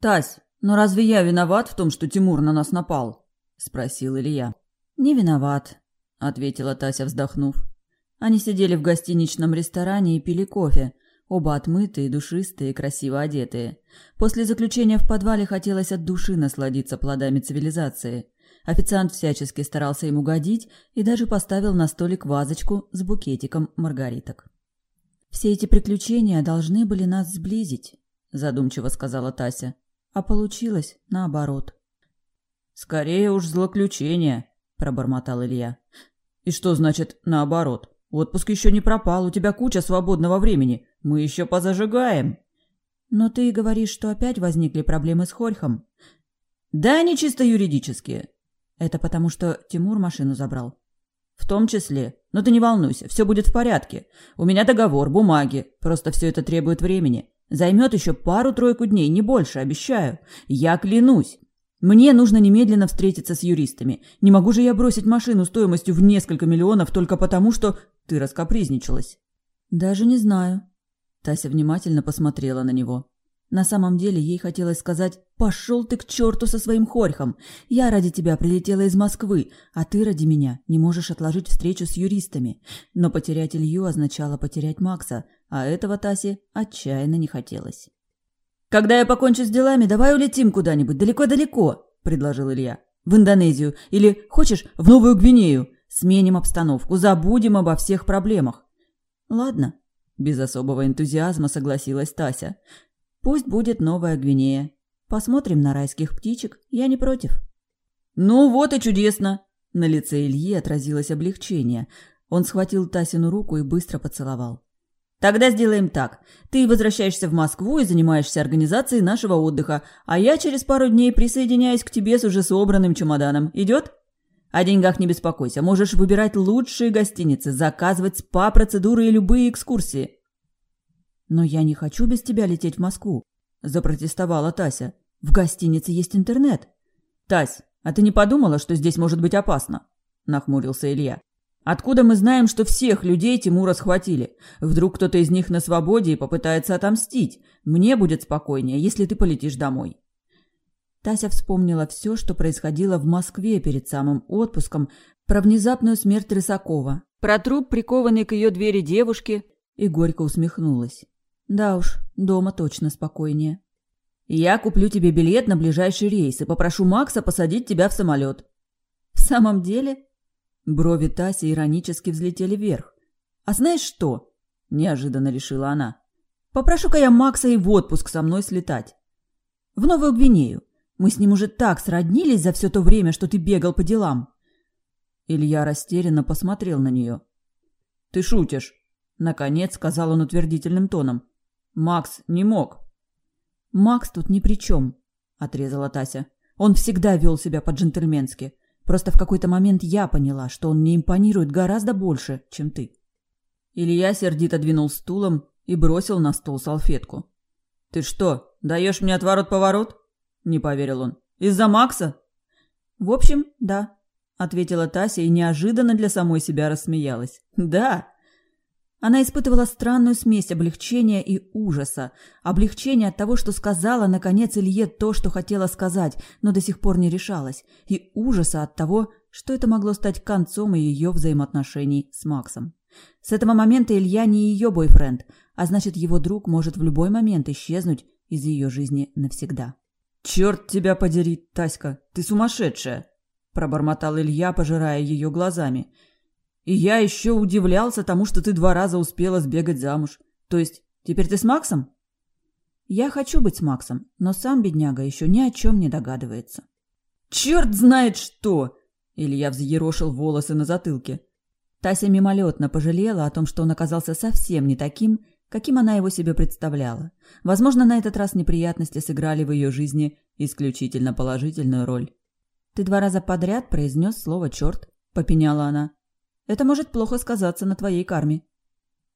«Тась, но разве я виноват в том, что Тимур на нас напал?» – спросил Илья. «Не виноват», – ответила Тася, вздохнув. Они сидели в гостиничном ресторане и пили кофе, оба отмытые, душистые, красиво одетые. После заключения в подвале хотелось от души насладиться плодами цивилизации. Официант всячески старался им угодить и даже поставил на столик вазочку с букетиком маргариток. «Все эти приключения должны были нас сблизить», – задумчиво сказала Тася. «А получилось наоборот». «Скорее уж злоключение», – пробормотал Илья. «И что значит наоборот? Отпуск еще не пропал, у тебя куча свободного времени. Мы еще позажигаем». «Но ты говоришь, что опять возникли проблемы с Хорьхом». «Да, они чисто юридические». «Это потому, что Тимур машину забрал». «В том числе. Но ты не волнуйся, все будет в порядке. У меня договор, бумаги. Просто все это требует времени. Займет еще пару-тройку дней, не больше, обещаю. Я клянусь. Мне нужно немедленно встретиться с юристами. Не могу же я бросить машину стоимостью в несколько миллионов только потому, что ты раскапризничалась. Даже не знаю. Тася внимательно посмотрела на него. На самом деле ей хотелось сказать «Пошел ты к черту со своим хорьхом! Я ради тебя прилетела из Москвы, а ты ради меня не можешь отложить встречу с юристами». Но потерять Илью означало потерять Макса, а этого Тасе отчаянно не хотелось. «Когда я покончу с делами, давай улетим куда-нибудь, далеко-далеко», – предложил Илья. «В Индонезию или, хочешь, в Новую Гвинею. Сменим обстановку, забудем обо всех проблемах». «Ладно», – без особого энтузиазма согласилась Тася. Пусть будет Новая Гвинея. Посмотрим на райских птичек, я не против. Ну вот и чудесно. На лице Ильи отразилось облегчение. Он схватил Тасину руку и быстро поцеловал. Тогда сделаем так. Ты возвращаешься в Москву и занимаешься организацией нашего отдыха, а я через пару дней присоединяюсь к тебе с уже собранным чемоданом. Идет? О деньгах не беспокойся. Можешь выбирать лучшие гостиницы, заказывать спа-процедуры и любые экскурсии. «Но я не хочу без тебя лететь в Москву», – запротестовала Тася. «В гостинице есть интернет». «Тась, а ты не подумала, что здесь может быть опасно?» – нахмурился Илья. «Откуда мы знаем, что всех людей Тимура схватили? Вдруг кто-то из них на свободе и попытается отомстить? Мне будет спокойнее, если ты полетишь домой». Тася вспомнила все, что происходило в Москве перед самым отпуском, про внезапную смерть Рысакова, про труп, прикованный к ее двери девушки, и горько усмехнулась. Да уж, дома точно спокойнее. Я куплю тебе билет на ближайший рейс и попрошу Макса посадить тебя в самолет. В самом деле? Брови Таси иронически взлетели вверх. А знаешь что? Неожиданно решила она. Попрошу-ка я Макса и в отпуск со мной слетать. В Новую Гвинею. Мы с ним уже так сроднились за все то время, что ты бегал по делам. Илья растерянно посмотрел на нее. Ты шутишь? Наконец сказал он утвердительным тоном. Макс не мог. Макс тут ни при чем, отрезала Тася. Он всегда вел себя по-джентльменски. Просто в какой-то момент я поняла, что он мне импонирует гораздо больше, чем ты. Илья сердито двинул стулом и бросил на стол салфетку. «Ты что, даешь мне отворот-поворот?» – не поверил он. «Из-за Макса?» «В общем, да», – ответила Тася и неожиданно для самой себя рассмеялась. «Да, она испытывала странную смесь облегчения и ужаса. Облегчение от того, что сказала, наконец, Илье то, что хотела сказать, но до сих пор не решалась. И ужаса от того, что это могло стать концом ее взаимоотношений с Максом. С этого момента Илья не ее бойфренд, а значит, его друг может в любой момент исчезнуть из ее жизни навсегда. «Черт тебя подери, Таська, ты сумасшедшая!» – пробормотал Илья, пожирая ее глазами – и я еще удивлялся тому, что ты два раза успела сбегать замуж. То есть, теперь ты с Максом? Я хочу быть с Максом, но сам бедняга еще ни о чем не догадывается. Черт знает что! Илья взъерошил волосы на затылке. Тася мимолетно пожалела о том, что он оказался совсем не таким, каким она его себе представляла. Возможно, на этот раз неприятности сыграли в ее жизни исключительно положительную роль. «Ты два раза подряд произнес слово «черт», — попеняла она. Это может плохо сказаться на твоей карме.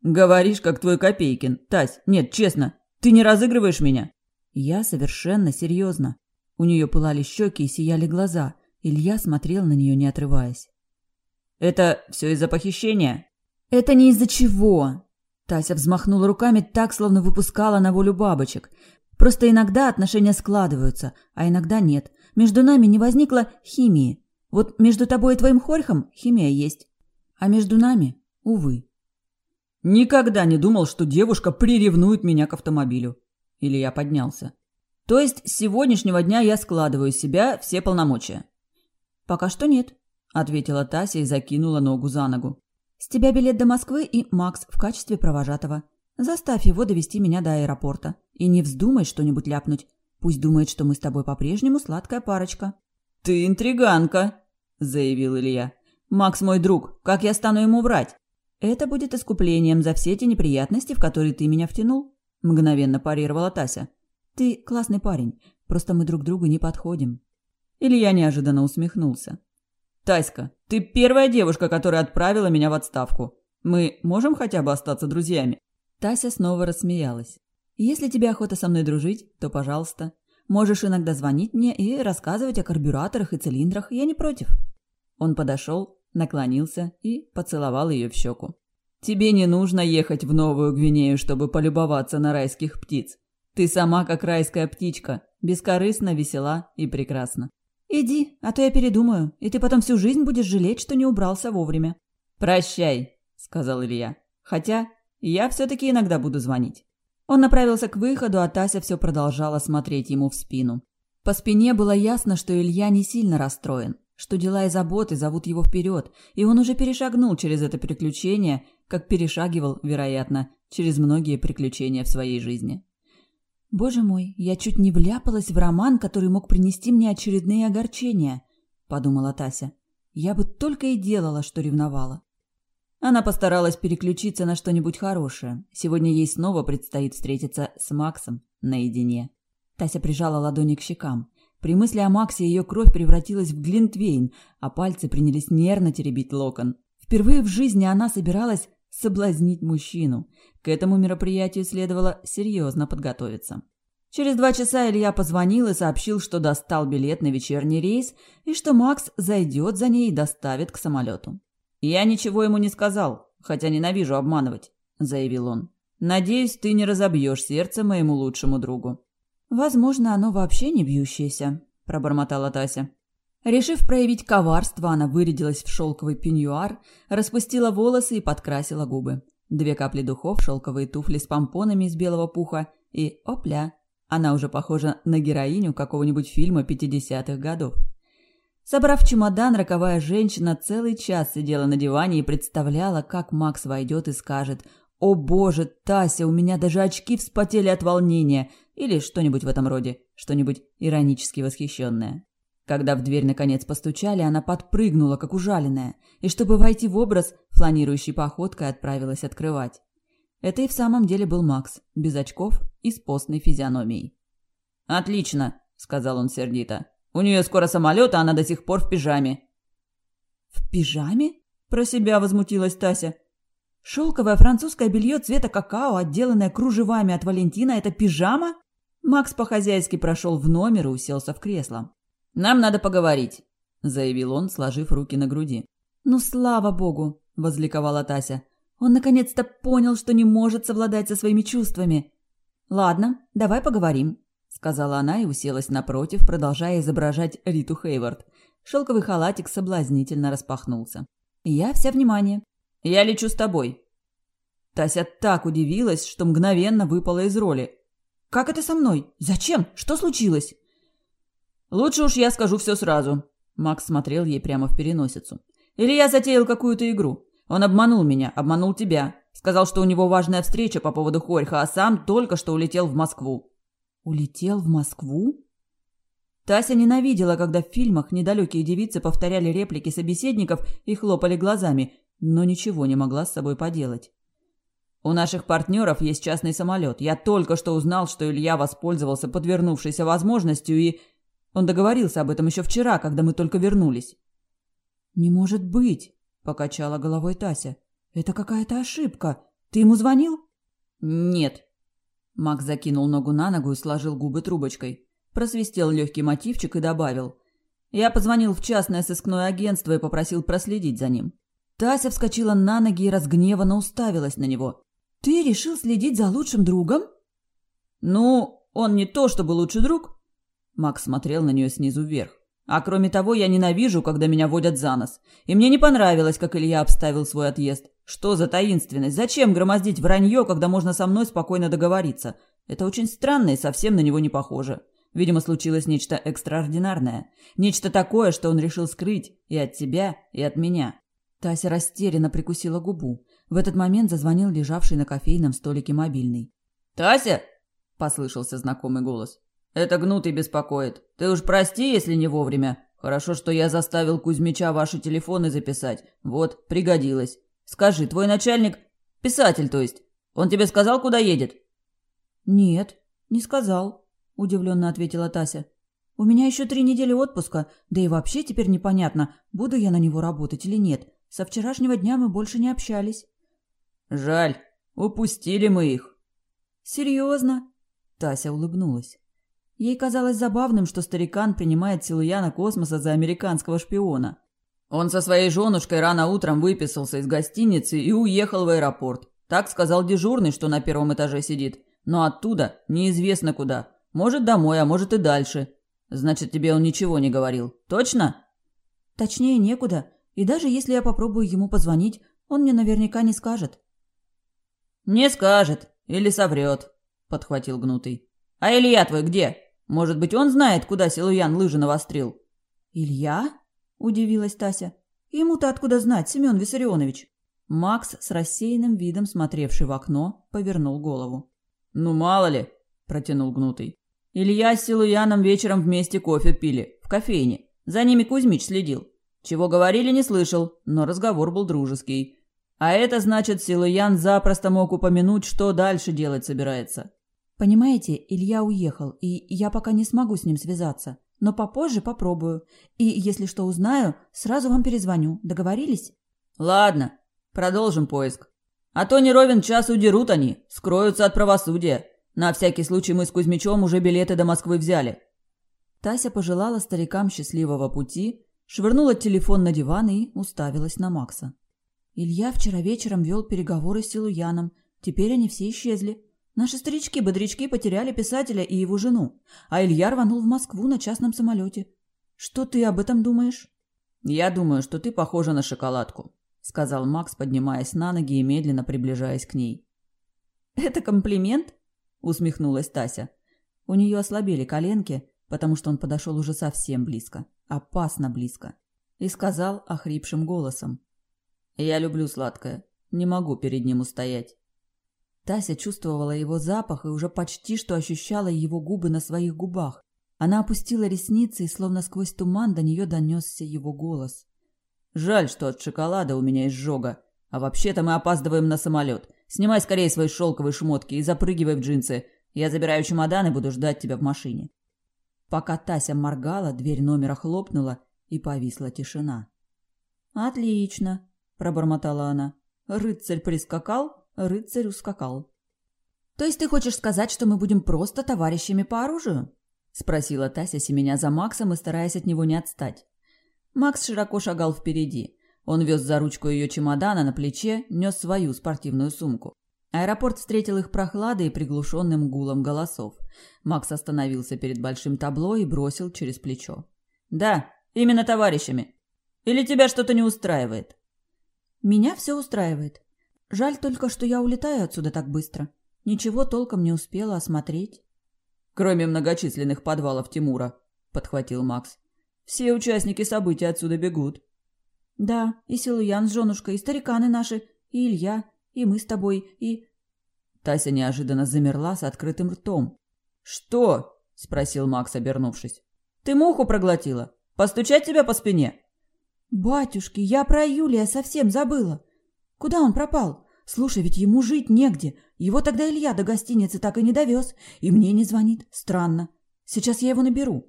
Говоришь, как твой Копейкин. Тась, нет, честно, ты не разыгрываешь меня? Я совершенно серьезно. У нее пылали щеки и сияли глаза. Илья смотрел на нее, не отрываясь. Это все из-за похищения? Это не из-за чего. Тася взмахнула руками так, словно выпускала на волю бабочек. Просто иногда отношения складываются, а иногда нет. Между нами не возникло химии. Вот между тобой и твоим хорьхом химия есть. А между нами, увы. Никогда не думал, что девушка приревнует меня к автомобилю. Или я поднялся. То есть с сегодняшнего дня я складываю из себя все полномочия. Пока что нет, ответила Тася и закинула ногу за ногу. С тебя билет до Москвы и Макс в качестве провожатого. Заставь его довести меня до аэропорта. И не вздумай что-нибудь ляпнуть. Пусть думает, что мы с тобой по-прежнему сладкая парочка. Ты интриганка, заявил Илья. Макс мой друг. Как я стану ему врать? Это будет искуплением за все те неприятности, в которые ты меня втянул, мгновенно парировала Тася. Ты классный парень, просто мы друг другу не подходим. Илья неожиданно усмехнулся. Таська, ты первая девушка, которая отправила меня в отставку. Мы можем хотя бы остаться друзьями? Тася снова рассмеялась. Если тебе охота со мной дружить, то, пожалуйста. Можешь иногда звонить мне и рассказывать о карбюраторах и цилиндрах, я не против. Он подошел, наклонился и поцеловал ее в щеку. Тебе не нужно ехать в Новую Гвинею, чтобы полюбоваться на райских птиц. Ты сама как райская птичка, бескорыстно, весела и прекрасна. «Иди, а то я передумаю, и ты потом всю жизнь будешь жалеть, что не убрался вовремя». «Прощай», — сказал Илья. «Хотя я все-таки иногда буду звонить». Он направился к выходу, а Тася все продолжала смотреть ему в спину. По спине было ясно, что Илья не сильно расстроен, что дела и заботы зовут его вперед, и он уже перешагнул через это приключение, как перешагивал, вероятно, через многие приключения в своей жизни. Боже мой, я чуть не вляпалась в роман, который мог принести мне очередные огорчения, подумала Тася. Я бы только и делала, что ревновала. Она постаралась переключиться на что-нибудь хорошее. Сегодня ей снова предстоит встретиться с Максом наедине. Тася прижала ладони к щекам. При мысли о Максе ее кровь превратилась в глинтвейн, а пальцы принялись нервно теребить локон. Впервые в жизни она собиралась соблазнить мужчину. К этому мероприятию следовало серьезно подготовиться. Через два часа Илья позвонил и сообщил, что достал билет на вечерний рейс и что Макс зайдет за ней и доставит к самолету. «Я ничего ему не сказал, хотя ненавижу обманывать», – заявил он. «Надеюсь, ты не разобьешь сердце моему лучшему другу». «Возможно, оно вообще не бьющееся», – пробормотала Тася. Решив проявить коварство, она вырядилась в шелковый пеньюар, распустила волосы и подкрасила губы. Две капли духов, шелковые туфли с помпонами из белого пуха и опля. Она уже похожа на героиню какого-нибудь фильма 50-х годов. Собрав чемодан, роковая женщина целый час сидела на диване и представляла, как Макс войдет и скажет «О боже, Тася, у меня даже очки вспотели от волнения» или что-нибудь в этом роде, что-нибудь иронически восхищенное. Когда в дверь наконец постучали, она подпрыгнула, как ужаленная, и чтобы войти в образ, фланирующей походкой отправилась открывать. Это и в самом деле был Макс, без очков и с постной физиономией. «Отлично», — сказал он сердито. «У нее скоро самолет, а она до сих пор в пижаме». «В пижаме?» – про себя возмутилась Тася. «Шелковое французское белье цвета какао, отделанное кружевами от Валентина – это пижама?» Макс по-хозяйски прошел в номер и уселся в кресло. «Нам надо поговорить», – заявил он, сложив руки на груди. «Ну, слава богу!» – возликовала Тася. «Он наконец-то понял, что не может совладать со своими чувствами». «Ладно, давай поговорим», – сказала она и уселась напротив, продолжая изображать Риту Хейвард. Шелковый халатик соблазнительно распахнулся. «Я вся внимание». «Я лечу с тобой». Тася так удивилась, что мгновенно выпала из роли. «Как это со мной? Зачем? Что случилось?» «Лучше уж я скажу все сразу». Макс смотрел ей прямо в переносицу. «Или я затеял какую-то игру. Он обманул меня, обманул тебя. Сказал, что у него важная встреча по поводу Хорьха, а сам только что улетел в Москву». «Улетел в Москву?» Тася ненавидела, когда в фильмах недалекие девицы повторяли реплики собеседников и хлопали глазами, но ничего не могла с собой поделать. «У наших партнеров есть частный самолет. Я только что узнал, что Илья воспользовался подвернувшейся возможностью и он договорился об этом еще вчера, когда мы только вернулись. «Не может быть!» – покачала головой Тася. «Это какая-то ошибка. Ты ему звонил?» «Нет». Макс закинул ногу на ногу и сложил губы трубочкой. Просвистел легкий мотивчик и добавил. «Я позвонил в частное сыскное агентство и попросил проследить за ним». Тася вскочила на ноги и разгневанно уставилась на него. «Ты решил следить за лучшим другом?» «Ну, Он не то чтобы лучший друг?» Макс смотрел на нее снизу вверх. «А кроме того, я ненавижу, когда меня водят за нос. И мне не понравилось, как Илья обставил свой отъезд. Что за таинственность? Зачем громоздить вранье, когда можно со мной спокойно договориться? Это очень странно и совсем на него не похоже. Видимо, случилось нечто экстраординарное. Нечто такое, что он решил скрыть и от тебя, и от меня. Тася растерянно прикусила губу. В этот момент зазвонил лежавший на кофейном столике мобильный. «Тася!» – послышался знакомый голос. «Это гнутый беспокоит. Ты уж прости, если не вовремя. Хорошо, что я заставил Кузьмича ваши телефоны записать. Вот, пригодилось. Скажи, твой начальник... Писатель, то есть. Он тебе сказал, куда едет?» «Нет, не сказал», – удивленно ответила Тася. «У меня еще три недели отпуска, да и вообще теперь непонятно, буду я на него работать или нет. Со вчерашнего дня мы больше не общались. Жаль, упустили мы их. Серьезно? Тася улыбнулась. Ей казалось забавным, что старикан принимает Силуяна Космоса за американского шпиона. Он со своей женушкой рано утром выписался из гостиницы и уехал в аэропорт. Так сказал дежурный, что на первом этаже сидит. Но оттуда неизвестно куда. Может, домой, а может и дальше. Значит, тебе он ничего не говорил. Точно? Точнее некуда. И даже если я попробую ему позвонить, он мне наверняка не скажет. «Не скажет. Или соврет», — подхватил Гнутый. «А Илья твой где? Может быть, он знает, куда Силуян лыжи навострил?» «Илья?» — удивилась Тася. «Ему-то откуда знать, Семен Виссарионович?» Макс с рассеянным видом, смотревший в окно, повернул голову. «Ну, мало ли», — протянул Гнутый. «Илья с Силуяном вечером вместе кофе пили, в кофейне. За ними Кузьмич следил. Чего говорили, не слышал, но разговор был дружеский. А это значит, Силуян запросто мог упомянуть, что дальше делать собирается. Понимаете, Илья уехал, и я пока не смогу с ним связаться. Но попозже попробую. И если что узнаю, сразу вам перезвоню. Договорились? Ладно, продолжим поиск. А то не ровен час удерут они, скроются от правосудия. На всякий случай мы с Кузьмичом уже билеты до Москвы взяли. Тася пожелала старикам счастливого пути, швырнула телефон на диван и уставилась на Макса. Илья вчера вечером вел переговоры с Силуяном. Теперь они все исчезли. Наши старички-бодрячки потеряли писателя и его жену, а Илья рванул в Москву на частном самолете. Что ты об этом думаешь? Я думаю, что ты похожа на шоколадку, сказал Макс, поднимаясь на ноги и медленно приближаясь к ней. Это комплимент? усмехнулась Тася. У нее ослабели коленки, потому что он подошел уже совсем близко опасно близко, и сказал охрипшим голосом. «Я люблю сладкое. Не могу перед ним устоять». Тася чувствовала его запах и уже почти что ощущала его губы на своих губах. Она опустила ресницы, и словно сквозь туман до нее донесся его голос. «Жаль, что от шоколада у меня изжога. А вообще-то мы опаздываем на самолет. Снимай скорее свои шелковые шмотки и запрыгивай в джинсы. Я забираю чемодан и буду ждать тебя в машине». Пока Тася моргала, дверь номера хлопнула, и повисла тишина. «Отлично», – пробормотала она. «Рыцарь прискакал, рыцарь ускакал». «То есть ты хочешь сказать, что мы будем просто товарищами по оружию?» – спросила Тася, семеня за Максом и стараясь от него не отстать. Макс широко шагал впереди. Он вез за ручку ее чемодана на плече, нес свою спортивную сумку. Аэропорт встретил их прохладой и приглушенным гулом голосов. Макс остановился перед большим табло и бросил через плечо. «Да, именно товарищами. Или тебя что-то не устраивает?» «Меня все устраивает. Жаль только, что я улетаю отсюда так быстро. Ничего толком не успела осмотреть». «Кроме многочисленных подвалов Тимура», — подхватил Макс. «Все участники событий отсюда бегут». «Да, и Силуян с женушкой, и стариканы наши, и Илья, и мы с тобой, и...» Тася неожиданно замерла с открытым ртом. «Что?» – спросил Макс, обернувшись. «Ты муху проглотила? Постучать тебя по спине?» «Батюшки, я про Юлия совсем забыла. Куда он пропал? Слушай, ведь ему жить негде. Его тогда Илья до гостиницы так и не довез. И мне не звонит. Странно. Сейчас я его наберу».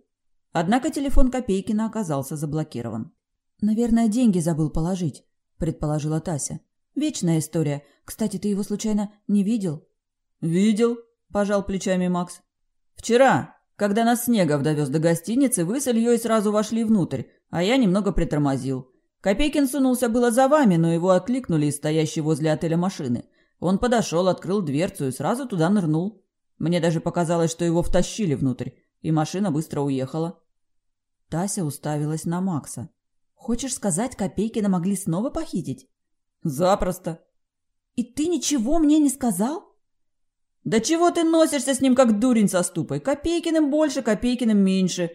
Однако телефон Копейкина оказался заблокирован. «Наверное, деньги забыл положить», – предположила Тася. Вечная история. Кстати, ты его случайно не видел? Видел, пожал плечами Макс. Вчера, когда нас Снегов довез до гостиницы, вы с Ильей сразу вошли внутрь, а я немного притормозил. Копейкин сунулся было за вами, но его откликнули из стоящей возле отеля машины. Он подошел, открыл дверцу и сразу туда нырнул. Мне даже показалось, что его втащили внутрь, и машина быстро уехала. Тася уставилась на Макса. Хочешь сказать, Копейкина могли снова похитить? Запросто. И ты ничего мне не сказал? Да чего ты носишься с ним, как дурень со ступой? Копейкиным больше, Копейкиным меньше.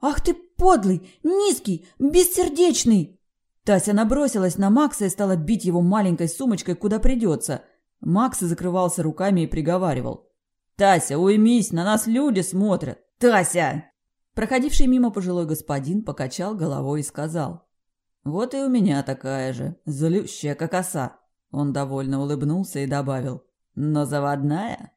Ах ты подлый, низкий, бессердечный! Тася набросилась на Макса и стала бить его маленькой сумочкой, куда придется. Макс закрывался руками и приговаривал. «Тася, уймись, на нас люди смотрят! Тася!» Проходивший мимо пожилой господин покачал головой и сказал. «Вот и у меня такая же, злющая как оса». Он довольно улыбнулся и добавил. «Но заводная?»